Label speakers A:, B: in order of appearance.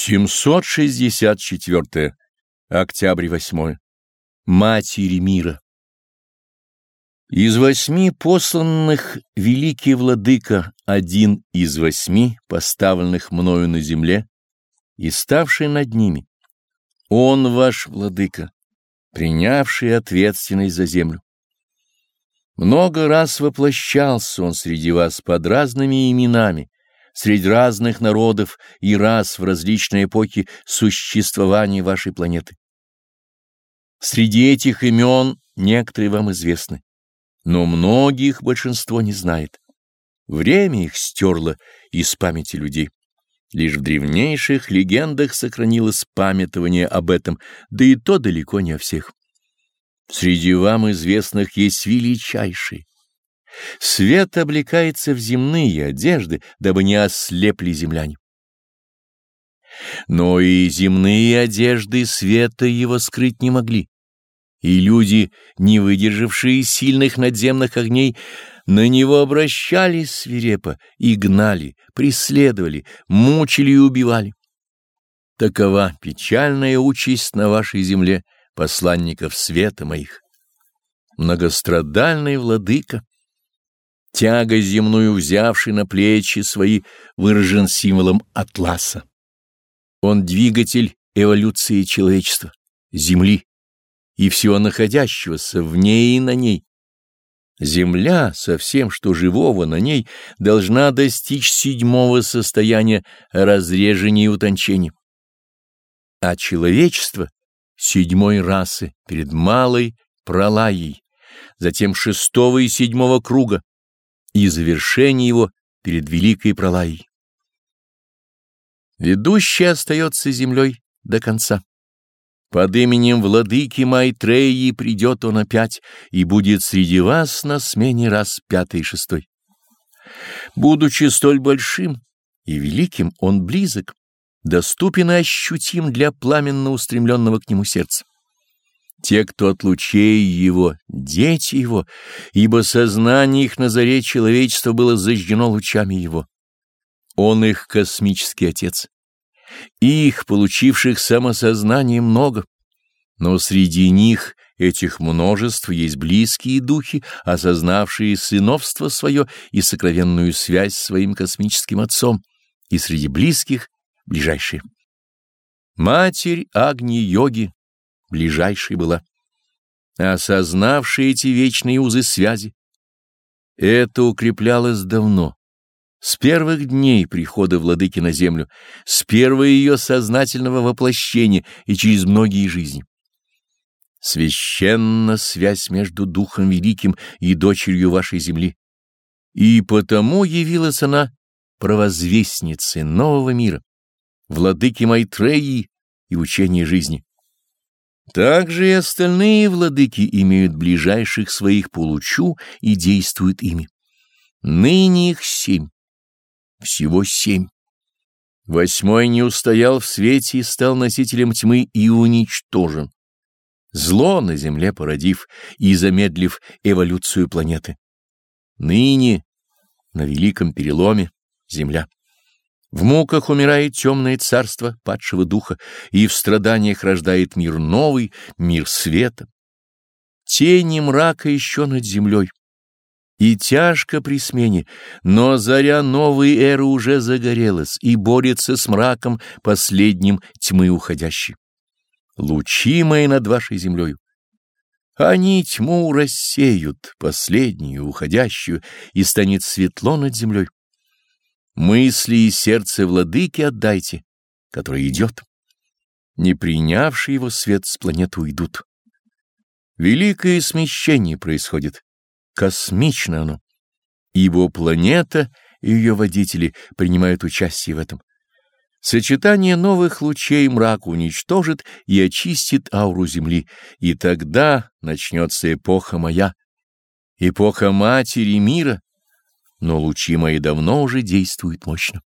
A: 764. Октябрь 8. Матери мира. Из восьми посланных великий владыка, один из восьми, поставленных мною на земле и ставший над ними. Он ваш владыка, принявший ответственность за землю. Много раз воплощался он среди вас под разными именами, среди разных народов и рас в различные эпохи существования вашей планеты. Среди этих имен некоторые вам известны, но многих большинство не знает. Время их стерло из памяти людей. Лишь в древнейших легендах сохранилось памятование об этом, да и то далеко не о всех. Среди вам известных есть величайшие, Свет облекается в земные одежды, дабы не ослепли земляне. Но и земные одежды света его скрыть не могли, и люди, не выдержавшие сильных надземных огней, на него обращались свирепо и гнали, преследовали, мучили и убивали. Такова печальная участь на вашей земле посланников света моих. Многострадальный владыка, тяга земную взявший на плечи свои, выражен символом атласа. Он двигатель эволюции человечества, Земли и всего находящегося в ней и на ней. Земля со всем, что живого на ней, должна достичь седьмого состояния разрежения и утончения. А человечество — седьмой расы перед малой пролаей, затем шестого и седьмого круга, и завершение его перед великой пролаей. Ведущий остается землей до конца. Под именем владыки Майтреи придет он опять и будет среди вас на смене раз пятый и шестой. Будучи столь большим и великим, он близок, доступен и ощутим для пламенно устремленного к нему сердца. Те, кто от лучей его, дети его, ибо сознание их на заре человечества было зажжено лучами его. Он их космический отец. Их, получивших самосознание, много, но среди них, этих множеств, есть близкие духи, осознавшие сыновство свое и сокровенную связь с своим космическим отцом, и среди близких — ближайшие. Матерь Агни-йоги ближайшей была, осознавшая эти вечные узы связи. Это укреплялось давно, с первых дней прихода владыки на землю, с первого ее сознательного воплощения и через многие жизни. Священна связь между Духом Великим и дочерью вашей земли, и потому явилась она провозвестницей нового мира, владыки Майтреи и учения жизни. Также и остальные владыки имеют ближайших своих по лучу и действуют ими. Ныне их семь. Всего семь. Восьмой не устоял в свете и стал носителем тьмы и уничтожен. Зло на земле породив и замедлив эволюцию планеты. Ныне на великом переломе земля. В муках умирает темное царство падшего духа, и в страданиях рождает мир новый, мир света. Тени мрака еще над землей. И тяжко при смене, но заря новой эры уже загорелась и борется с мраком последним тьмы уходящей. Лучи мои над вашей землею. Они тьму рассеют, последнюю, уходящую, и станет светло над землей. Мысли и сердце владыки отдайте, который идет. Не принявший его свет с планеты уйдут. Великое смещение происходит. Космично оно. Ибо планета и ее водители принимают участие в этом. Сочетание новых лучей мрак уничтожит и очистит ауру Земли, и тогда начнется эпоха моя, эпоха Матери мира, но лучи мои давно уже действуют мощно.